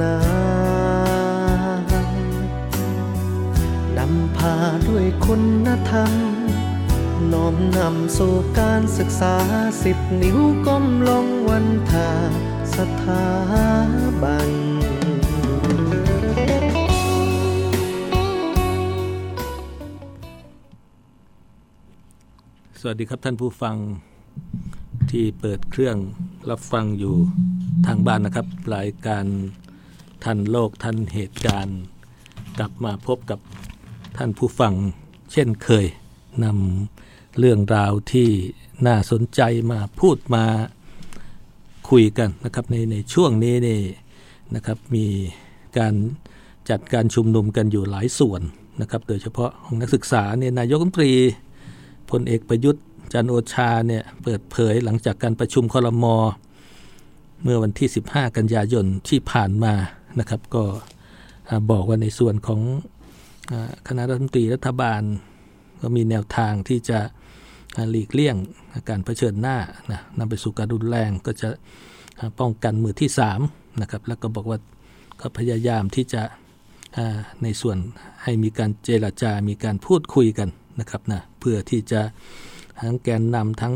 นา นำพาด้วยคุณธรรม น้อมนำสู่การศึกษาสิบนิ้วก้มลงวันทาสถาบันสวัสดีครับท่านผู้ฟังที่เปิดเครื่องรับฟังอยู่ทางบ้านนะครับ รายการ ทันโลกทันเหตุการณ์ กลับมาพบกับท่านผู้ฟัง เช่นเคยนำเรื่องราวที่น่าสนใจมาพูดมาคุยกันนะครับในในช่วงนี้นี่นะครับมีการจัดการชุมนุมกันอยู่หลายส่วนนะครับโดยเฉพาะของนักศึกษาเนี่ยนายกรัฐมนตรีพลเอกประยุทธ์จันโอชาเนี่ยเปิดเผยหลังจากการประชุมคลมเมื่อวันที่ 15 กันยายนที่ผ่านมา นะครับ ก็บอกว่าในส่วนของคณะรัฐมนตรีรัฐบาล ก็มีแนวทางที่จะหลีกเลี่ยงการเผชิญหน้านะนำไปสู่การรุนแรงก็จะป้องกันมือที่3นะครับแล้วก็บอกว่าก็พยายามที่จะในส่วนให้มีการเจรจา มีการพูดคุยกันนะครับนะเพื่อที่จะทั้งแกนนำทั้ง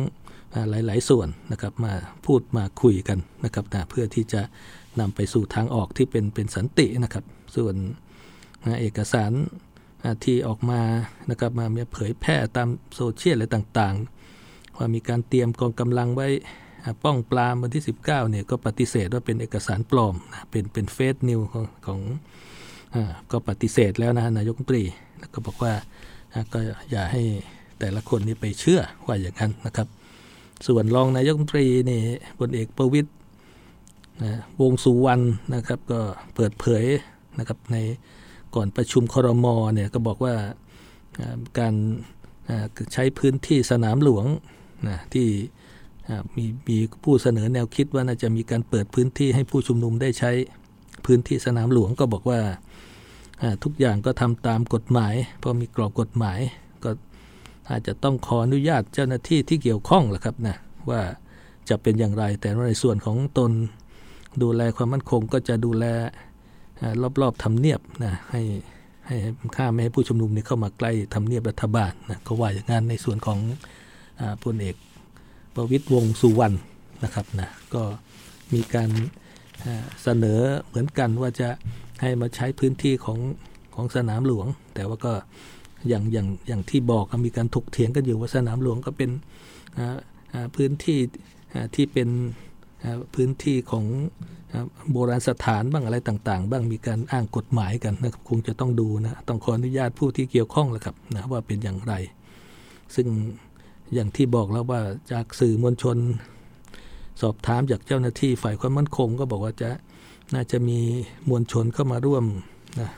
หลาย ๆ ส่วนนะครับมาพูดมาคุยกันนะครับนะเพื่อที่จะ นำไปสู่ทางออกที่เป็นเป็นสันตินะครับ ส่วนเอกสารที่ออกมานะครับมาเผยแพร่ตามโซเชียลอะไรต่างๆ ว่ามีการเตรียมกองกำลังไว้ป้องปรามวันที่ 19เนี่ยก็ปฏิเสธว่าเป็นเอกสารปลอมนะเป็นเป็นเฟซนิวของของอก็ปฏิเสธแล้วนะนายกรัฐมนตรีแล้วก็บอกว่าก็อย่าให้แต่ละคนนี่ไปเชื่อว่าอย่างนั้นนะครับ ส่วนรองนายกรัฐมนตรีนี่พลเอกประวิตย นะวงสุวรรณนะครับก็เปิดเผยนะครับในก่อนประชุมครมเนี่ยก็บอกว่าการใช้พื้นที่สนามหลวงนะที่มีมีผู้เสนอแนวคิดว่าน่าจะมีการเปิดพื้นที่ให้ผู้ชุมนุมได้ใช้พื้นที่สนามหลวงก็บอกว่าทุกอย่างก็ทำตามกฎหมายเพราะมีกรอบกฎหมาย ก็อาจจะต้องขออนุญาตเจ้าหน้าที่ที่เกี่ยวข้องแหละครับนะว่าจะเป็นอย่างไรแต่ในส่วนของตน ดูแลความมั่นคงก็จะดูแลรอบๆทำเนียบนะให้ให้ข้าไม่ให้ผู้ชุมนุมนี่เข้ามาใกล้ทำเนียบรัฐบาลนะก็ว่าอย่างนั้นในส่วนของอพลเอกประวิตยวงสุวรรณนะครับนะก็มีการเสนอเหมือนกันว่าจะให้มาใช้พื้นที่ของของสนามหลวง แต่ว่าก็อย่างอย่างอย่างที่บอกมีการถกเถียงกันอยู่ว่าสนามหลวงก็เป็นพื้นที่ที่เป็น พื้นที่ของโบราณสถานบ้างอะไรต่าง ๆ บ้างมีการอ้างกฎหมายกันนะครับคงจะต้องดูนะต้องขออนุญาตผู้ที่เกี่ยวข้องแหละครับนะว่าเป็นอย่างไร ซึ่งอย่างที่บอกแล้วว่าจากสื่อมวลชน สอบถามจากเจ้าหน้าที่ฝ่ายความมั่นคง ก็บอกว่าจะน่าจะมีมวลชนเข้ามาร่วมนะ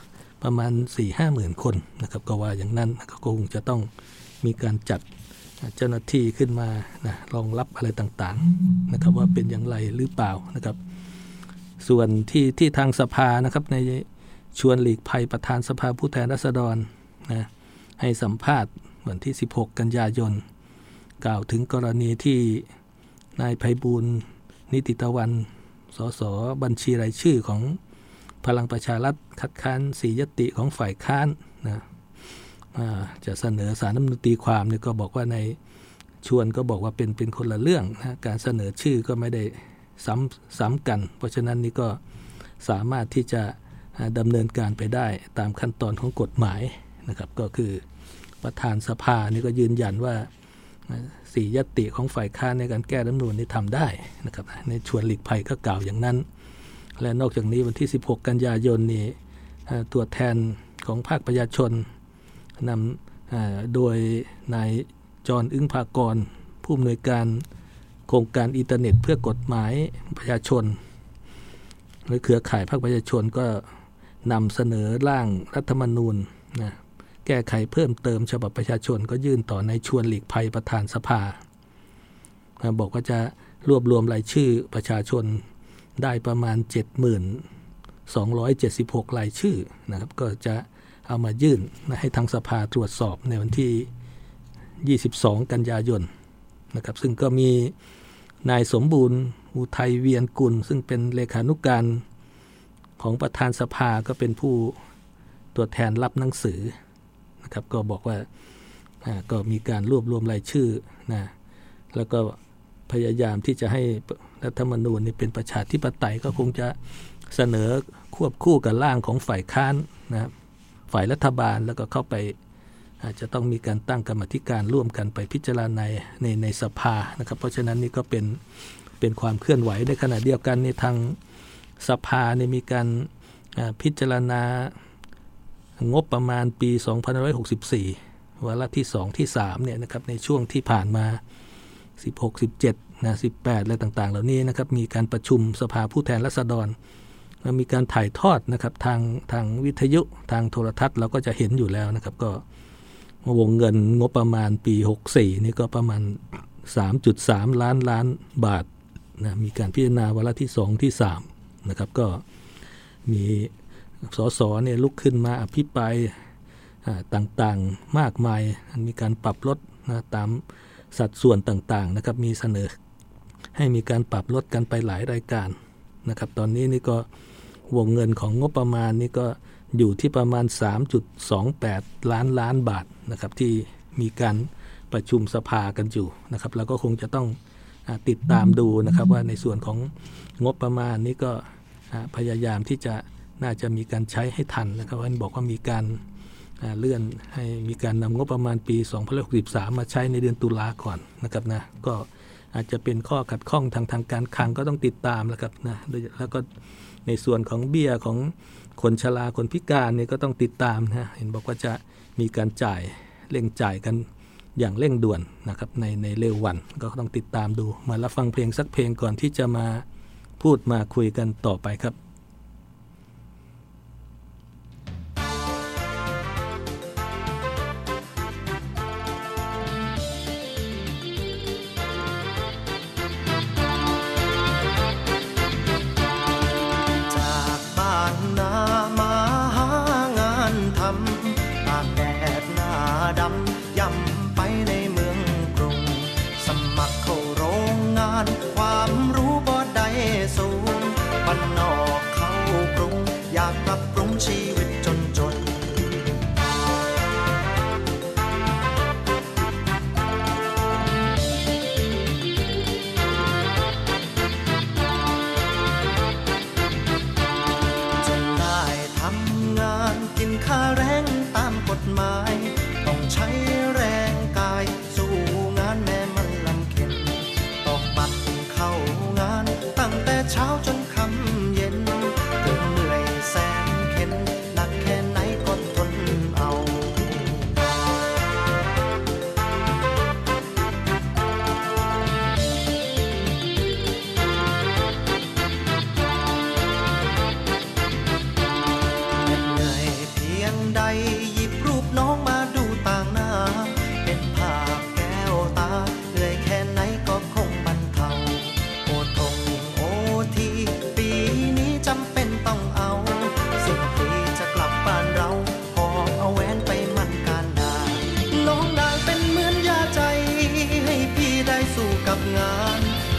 ประมาณ4ี่ห้าหมื่นคนนะครับก็ว่าอย่างนั้นก็คงจะต้องมีการจัด เจ้าหน้าที่ขึ้นมานะรองรับอะไรต่างๆนะครับว่าเป็นอย่างไรหรือเปล่านะครับ ส่วนที่ที่ทางสภานะครับในชวนหลีกภัยประธานสภาผู้แทนราษฎรนะให้สัมภาษณ์วันที่ 16 กันยายน กล่าวถึงกรณีที่นายไพบูลนิติตะวัน สสบัญชีรายชื่อของพลังประชารัฐคัดค้านสียติของฝ่ายค้าน จะเสนอสารน้ำนูตีความเนี่ยก็บอกว่าในชวนก็บอกว่าเป็นเป็นคนละเรื่องนะการเสนอชื่อก็ไม่ได้ซ้ำซ้ำกัน เพราะฉะนั้นนี่ก็สามารถที่จะดำเนินการไปได้ตามขั้นตอนของกฎหมายนะครับก็คือประธานสภานี่ก็ยืนยันว่าสี่ยติของฝ่ายค้านในการแก้รัฐมนูลนี่ทำได้นะครับในชวนหลีกภัยก็กล่าวอย่างนั้น และนอกจากนี้วันที่ 16 กันยายนนี่ตัวแทนของภาคประชาชน นำโดยนายจอนอึ้งภากร ผู้อำนวยการโครงการอินเทอร์เน็ตเพื่อกฎหมายประชาชนหรือเครือข่ายภาคประชาชนก็นำเสนอร่างรัฐธรรมนูญนะแก้ไขเพิ่มเติมฉบับประชาชนก็ยื่นต่อในชวนหลีกภัยประธานสภา บอกว่าจะรวบรวมรายชื่อประชาชนได้ประมาณ70,276 รายชื่อนะครับ ก็จะ เอามายื่นให้ทางสภาตรวจสอบในวันที่ 22 กันยายนนะครับ ซึ่งก็มีนายสมบูรณ์อุทัยเวียนกุล ซึ่งเป็นเลขานุกการของประธานสภาก็เป็นผู้ตัวแทนรับหนังสือนะครับ ก็บอกว่าก็มีการรวบรวมรายชื่อนะแล้วก็พยายามที่จะให้รัฐธรรมนูญนี่เป็นประชาธิปไตยก็คงจะเสนอควบคู่กับร่างของฝ่ายค้านนะครับ ฝ่ายรัฐบาลแล้วก็เข้าไป อาจจะต้องมีการตั้งกรรมธิการร่วมกันไปพิจารณาในในในสภานะครับ เพราะฉะนั้นนี่ก็เป็นเป็นความเคลื่อนไหวในขณะเดียวกันในทางสภาเนี่ยมีการพิจารณางบประมาณปี 2564 วาระที่ 2 ที่3เนี่ยนะครับในช่วงที่ผ่านมา 16 17นะ18 อะไรต่างๆ เหล่านี้นะครับมีการประชุมสภาผู้แทนราษฎร มีการถ่ายทอดนะครับทางทางวิทยุทางโทรทัศน์เราก็จะเห็นอยู่แล้วนะครับ ก็วงเงินงบประมาณปี 64 นี่ก็ประมาณ 3.3 ล้านล้านบาทนะมีการพิจารณาวาระที่ 2 ที่ 3 นะครับ ก็มีสสเนี่ยลุกขึ้นมาอภิปรายต่างๆมากมาย มีการปรับลดนะตามสัดส่วนต่างๆนะครับ มีเสนอให้มีการปรับลดกันไปหลายรายการนะครับ ตอนนี้นี่ก็ วงเงินของงบประมาณนี่ก็อยู่ที่ประมาณ 3.28 ล้านล้านบาทนะครับที่มีการประชุมสภากันอยู่นะครับแล้วก็คงจะต้องอติดตามดูนะครับว่าในส่วนของงบประมาณนี้ก็พยายามที่จะน่าจะมีการใช้ให้ทันนะครับวันบอกว่ามีการเลื่อนให้มีการนำงบประมาณปี2063 มาใช้ในเดือนตุลาก่อนนะครับนะก็ อาจจะเป็นข้อขัดข้องทางทางการคลังก็ต้องติดตามแล้วครับนะแล้วก็ในส่วนของเบี้ยของคนชราคนพิการเนี่ยก็ต้องติดตามนะเห็นบอกว่าจะมีการจ่ายเร่งจ่ายกันอย่างเร่งด่วนนะครับในในเร็ววันก็ต้องติดตามดูมารับฟังเพลงสักเพลงก่อนที่จะมาพูดมาคุยกันต่อไปครับ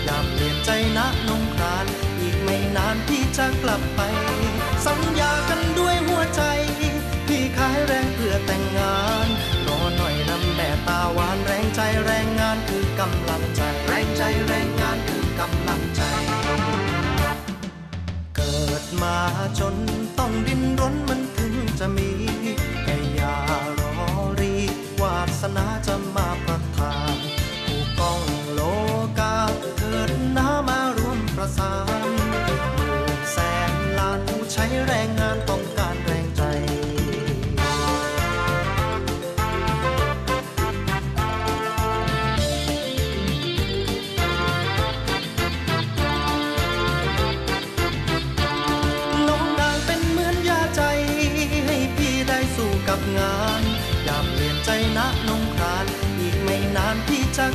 อย่าเปลี่ยนใจนะนงคราน อีกไม่นานพี่จะกลับไป สัญญากันด้วยหัวใจ พี่ขายแรงเพื่อแต่งงาน รอหน่อยนำแม่ตาหวานแรงใจแรงงานคือกำลังใจ แรงใจแรงงานคือกำลังใจ เกิดมาจนต้องดิ้นรน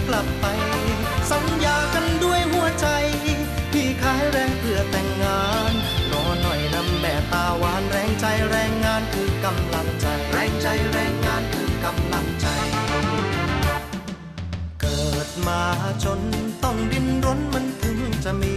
กลับไป สัญญากันด้วยหัวใจ พี่ขายแรงเพื่อแต่งงานรอหน่อยนำแม่ตาหวานแรงใจแรงงานคือกำลังใจ แรงใจแรงงานคือกำลังใจ เกิดมาจนต้องดิ้นรนมันถึงจะมี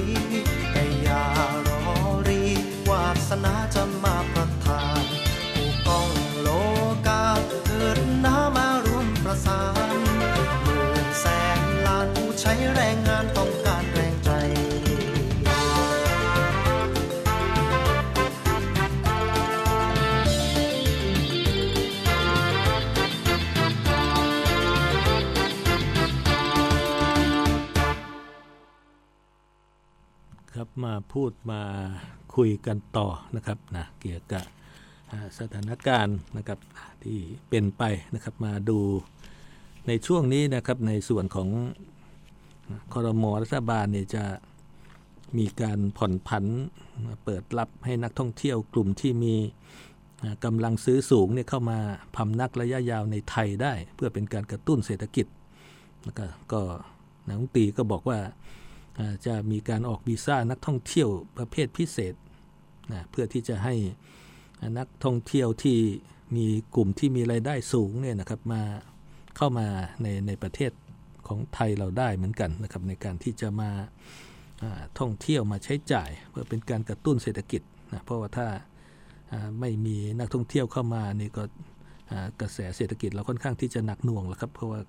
พูดมาคุยกันต่อนะครับนะเกี่ยวกับสถานการณ์นะครับที่เป็นไปนะครับมาดูในช่วงนี้นะครับในส่วนของคอรมอรัฐบาลเนี่ยจะมีการผ่อนผันเปิดรับให้นักท่องเที่ยวกลุ่มที่มีกำลังซื้อสูงเนี่ยเข้ามาพำนักระยะยาวในไทยได้ เพื่อเป็นการกระตุ้นเศรษฐกิจแล้วก็ก็นายกตีก็บอกว่า จะมีการออกวีซ่านักท่องเที่ยวประเภทพิเศษนะเพื่อที่จะให้นักท่องเที่ยวที่มีกลุ่มที่มีรายได้สูงเนี่ยนะครับมาเข้ามาในในประเทศของไทยเราได้เหมือนกันนะครับในการที่จะมาท่องเที่ยวมาใช้จ่าย เพื่อเป็นการกระตุ้นเศรษฐกิจนะเพราะว่าถ้าไม่มีนักท่องเที่ยวเข้ามานี่ก็กระแสเศรษฐกิจเราค่อนข้างที่จะหนักหน่วงแล้วครับเพราะว่า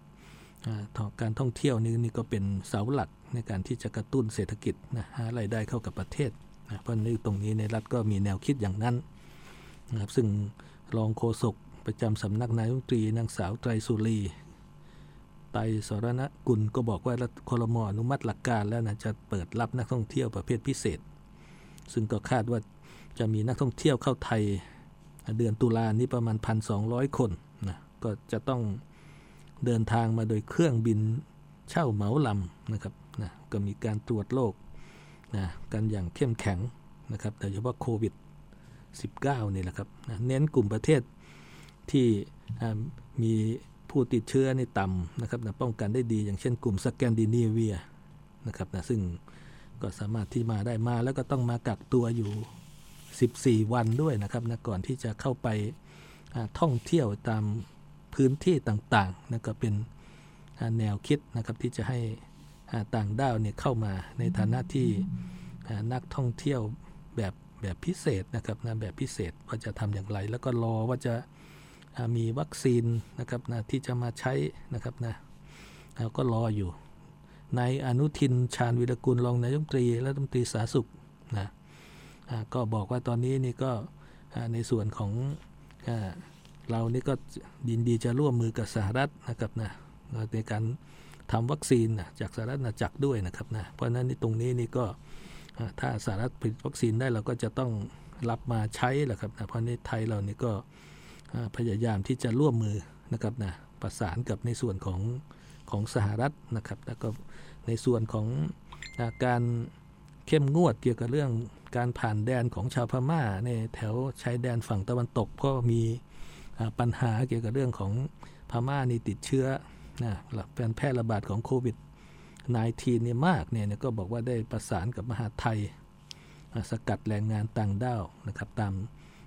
การท่องเที่ยวนี่นี่ก็เป็นเสาหลัก ในการที่จะกระตุ้นเศรษฐกิจนะหารายได้เข้ากับประเทศนะเพราะนี่ตรงนี้ในรัฐก็มีแนวคิดอย่างนั้นนะครับซึ่งรองโฆษกประจำสำนักนายกตรีนางสาวไตรสุรีไตรสรณกุลก็บอกว่ารัฐครมอนุมัติหลักการแล้วนะจะเปิดรับนักท่องเที่ยวประเภทพิเศษ ซึ่งก็คาดว่าจะมีนักท่องเที่ยวเข้าไทยเดือนตุลานี้ประมาณ 1,200 คนนะก็จะต้องเดินทางมาโดยเครื่องบินเช่าเหมาลำนะครับ ก็มีการตรวจโรคนะกันอย่างเข้มแข็งนะครับโดยเฉพาะโควิด 19 นี่แหละครับนะเน้นกลุ่มประเทศที่มีผู้ติดเชื้อในต่ำนะครับนะป้องกันได้ดีอย่างเช่นกลุ่มสแกนดิเนเวียนะครับนะซึ่งก็สามารถที่มาได้มาแล้วก็ต้องมากักตัวอยู่ 14 วันด้วยนะครับนะก่อนที่จะเข้าไปท่องเที่ยวตามพื้นที่ต่างๆนะก็เป็นแนวคิดนะครับที่จะให้ ต่างด้าวเนี่ยเข้ามาในฐานะที่นักท่องเที่ยวแบบแบบพิเศษนะครับนะแบบพิเศษว่าจะทำอย่างไร แล้วก็รอว่าจะมีวัคซีนนะครับนะที่จะมาใช้นะครับนะเราก็รออยู่นายอนุทินชาญวิรกุลรองนายกรัฐมนตรีและรัฐมนตรีสาธารณสุขนะก็บอกว่าตอนนี้นี่ก็ในส่วนของอ่าเรานี่ก็ยินดีจะร่วมมือกับสหรัฐนะครับนะในการ ทำวัคซีนนะจากสหรัฐอาณาจักรด้วยนะครับนะเพราะฉะนั้นนี่ตรงนี้นี่ก็ถ้าสหรัฐผลิตวัคซีนได้เราก็จะต้องรับมาใช้แหละครับนะเพราะในไทยเรานี่ก็พยายามที่จะร่วมมือนะครับนะประสานกับในส่วนของของสหรัฐนะครับ แล้วก็ในส่วนของการเข้มงวดเกี่ยวกับเรื่องการผ่านแดนของชาวพม่าในแถวชายแดนฝั่งตะวันตกเพราะมีปัญหาเกี่ยวกับเรื่องของพม่านี่ติดเชื้อ นะการแพร่ระบาดของโควิด -19 เนี่ยมากเนี่ยก็บอกว่าได้ประสานกับมหาไทย สกัดแรงงานต่างด้าวนะครับตาม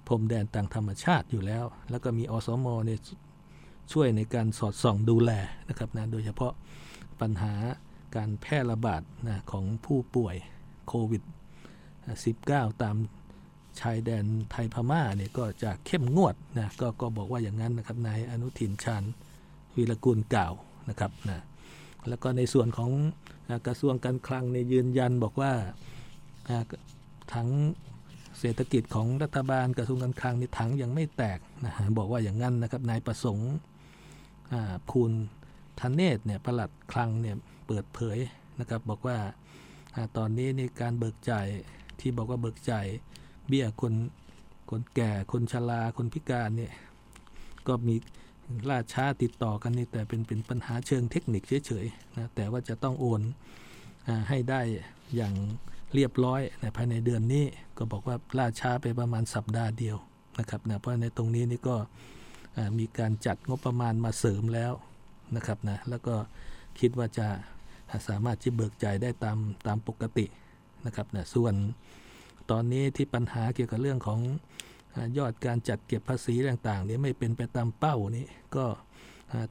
พรมแดนต่างธรรมชาติอยู่แล้ว แล้วก็มีอสมเนี่ยช่วยในการสอดส่องดูแลนะครับนะโดยเฉพาะปัญหาการแพร่ระบาดนะของผู้ป่วยโควิด 19 ตามชายแดนไทยพม่าเนี่ยก็จะเข้มงวดนะกก็บอกว่าอย่างนั้นนะครับนายอนุทินชาญ วีรกุลกล่าวนะครับนะแล้วก็ในส่วนของกระทรวงการคลังในยืนยันบอกว่าทั้งเศรษฐกิจของรัฐบาลกระทรวงการคลังนี่ถังยังไม่แตกนะบอกว่าอย่างนั้นนะครับนายประสงค์คูณธเนศเนี่ยประหลัดคลังเนี่ยเปิดเผยนะครับบอกว่าตอนนี้นี่การเบิกจ่ายที่บอกว่าเบิกจ่ายเบี้ยคนคนแก่คนชราคนพิการเนี่ยก็มี ล่าช้าติดต่อกันนี่แต่เป็นเป็นปัญหาเชิงเทคนิคเฉยๆนะแต่ว่าจะต้องโอนให้ได้อย่างเรียบร้อยในภายในเดือนนี้ก็บอกว่าล่าช้าไปประมาณสัปดาห์เดียวนะครับนะเพราะในตรงนี้นี่ก็มีการจัดงบประมาณมาเสริมแล้วนะครับนะแล้วก็คิดว่าจะสามารถที่เบิกจ่ายได้ตามตามปกตินะครับนะส่วนตอนนี้ที่ปัญหาเกี่ยวกับเรื่องของ ยอดการจัดเก็บภาษีต่างๆนี่ไม่เป็นไปตามเป้านี่ก็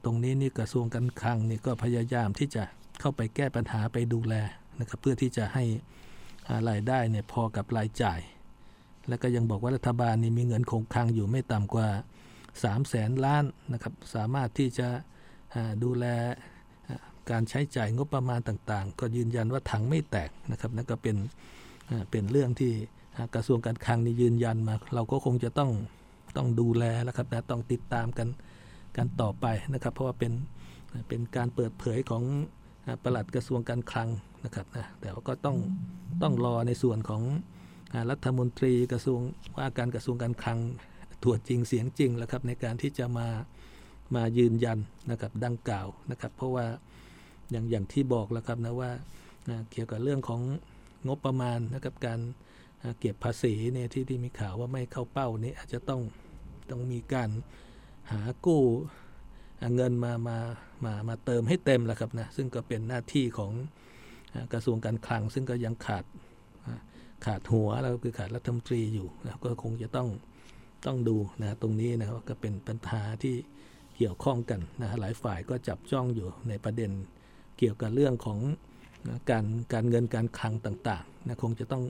ตรงนี้นี่กระทรวงการคลังนี่ก็พยายามที่จะเข้าไปแก้ปัญหาไปดูแลนะครับเพื่อที่จะให้รายได้เนี่ยพอกับรายจ่าย แล้วก็ยังบอกว่ารัฐบาลนี่มีเงินคงคลังอยู่ไม่ต่ำกว่า 3 0 0แสนล้านนะครับสามารถที่จะดูแลการใช้จ่ายงบประมาณต่างๆ ก็ยืนยันว่าถังไม่แตกนะครับนั่นก็เป็นเป็นเรื่องที่ กระทรวงการคลังนี่ยืนยันมา เราก็คงจะต้องต้องดูแลแล้วครับนะต้องติดตามกันกันต่อไปนะครับ เพราะว่าเป็นเป็นการเปิดเผยของประหลัดกระทรวงการคลังนะครับนะแต่ว่าก็ต้องต้องรอในส่วนของรัฐมนตรีกระทรวงว่าการกระทรวงการคลังตรวจจริงเสียงจริงแล้วครับในการที่จะมามายืนยันนะครับดังกล่าวนะครับ เพราะว่าอย่างอย่างที่บอกแล้วครับนะว่าเกี่ยวกับเรื่องของงบประมาณนะครับการ เก็บภาษีเนี่ยที่ที่มีข่าวว่าไม่เข้าเป้านี้อาจจะต้องต้องมีการหากู้เงินมามามามาเติมให้เต็มแล้วครับนะซึ่งก็เป็นหน้าที่ของกระทรวงการคลัง ซึ่งก็ยังขาดขาดหัวแล้วคือขาดรัฐมนตรีอยู่นะก็คงจะต้องต้องดูนะตรงนี้นะว่าก็เป็นปัญหาที่เกี่ยวข้องกันนะหลายฝ่ายก็จับจ้องอยู่ในประเด็นเกี่ยวกับเรื่องของนะการการเงินการคลังต่างๆนะคงจะต้อง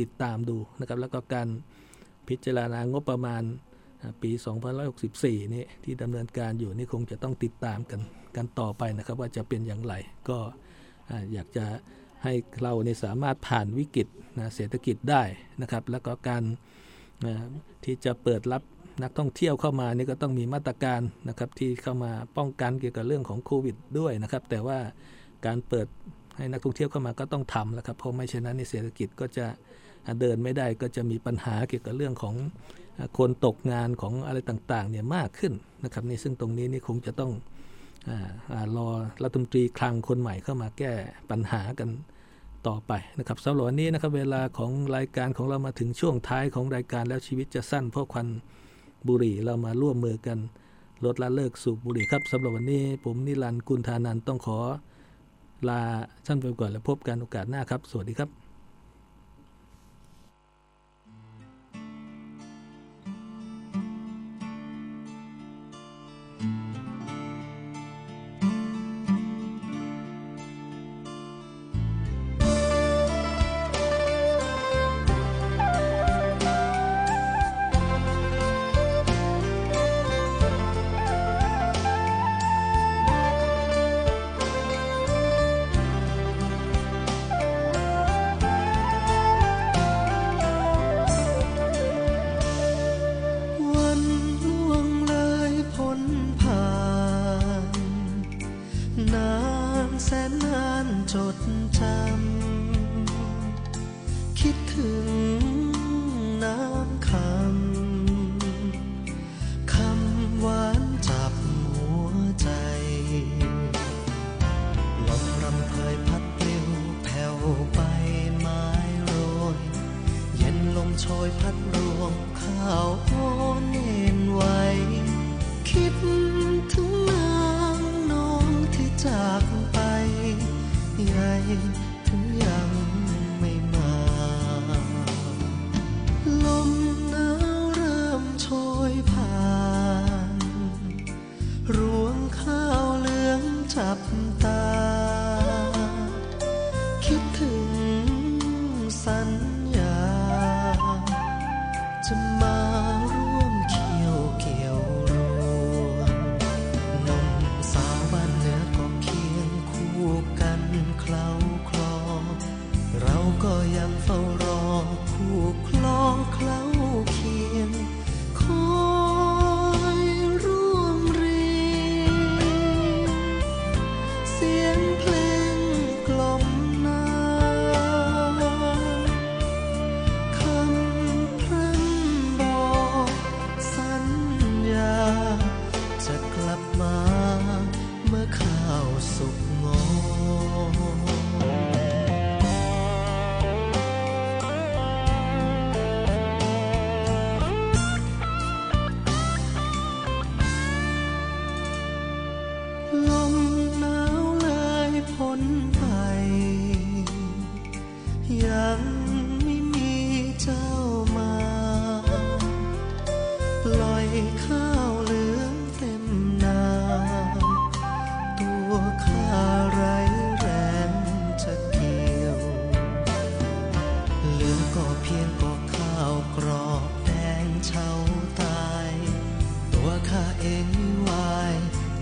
ติดตามดูนะครับแล้วก็การพิจารณางบประมาณปี2564 นี่ที่ดำเนินการอยู่นี่คงจะต้องติดตามกันกันต่อไปนะครับ ว่าจะเป็นอย่างไรก็อยากจะให้เราในสามารถผ่านวิกฤตนะเศรษฐกิจได้นะครับ แล้วก็การที่จะเปิดรับนักท่องเที่ยวเข้ามานี่ก็ต้องมีมาตรการนะครับที่เข้ามาป้องกันเกี่ยวกับเรื่องของโควิดด้วยนะครับ แต่ว่าการเปิดให้นักท่องเที่ยวเข้ามาก็ต้องทำแล้วครับเพราะไม่เช่นนั้นในเศรษฐกิจก็จะ เดินไม่ได้ก็จะมีปัญหาเกี่ยวกับเรื่องของคนตกงานของอะไรต่างๆเนี่ยมากขึ้นนะครับนี่ซึ่งตรงนี้นี่คงจะต้องรอรัฐมนตรีคลังคนใหม่เข้ามาแก้ปัญหากันต่อไปนะครับสำหรับวันนี้นะครับเวลาของรายการของเรามาถึงช่วงท้ายของรายการแล้วชีวิตจะสั้นเพราะควันบุหรี่เรามาร่วมมือกันลดละเลิกสูบบุหรี่ครับสำหรับวันนี้ผมนิรันดร์กุลธานันต้องขอลาท่านไปก่อนแล้วพบกันโอกาสหน้าครับ สวัสดีครับ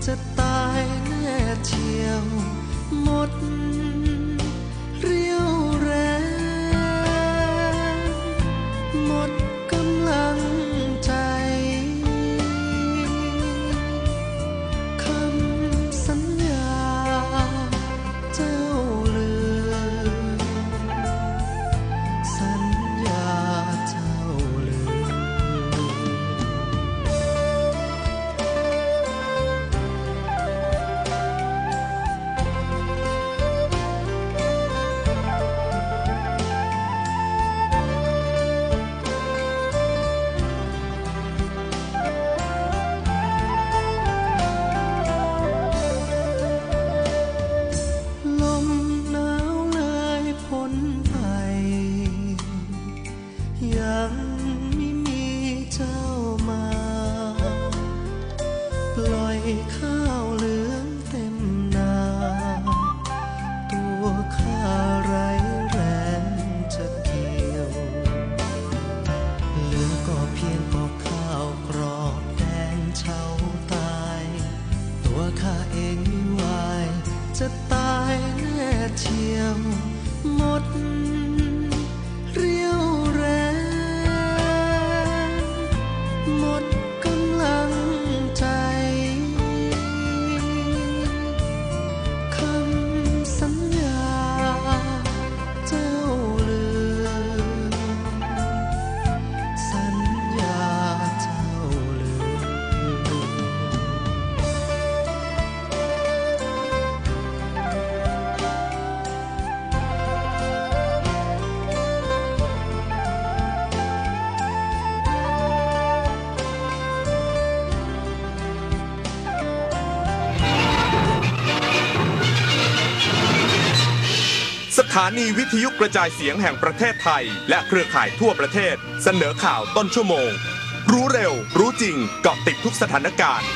จะ ถานีวิทยุกระจายเสียงแห่งประเทศไทย และเครือข่ายทั่วประเทศ เสนอข่าวต้นชั่วโมง รู้เร็ว รู้จริงเกาะติดทุกสถานการณ์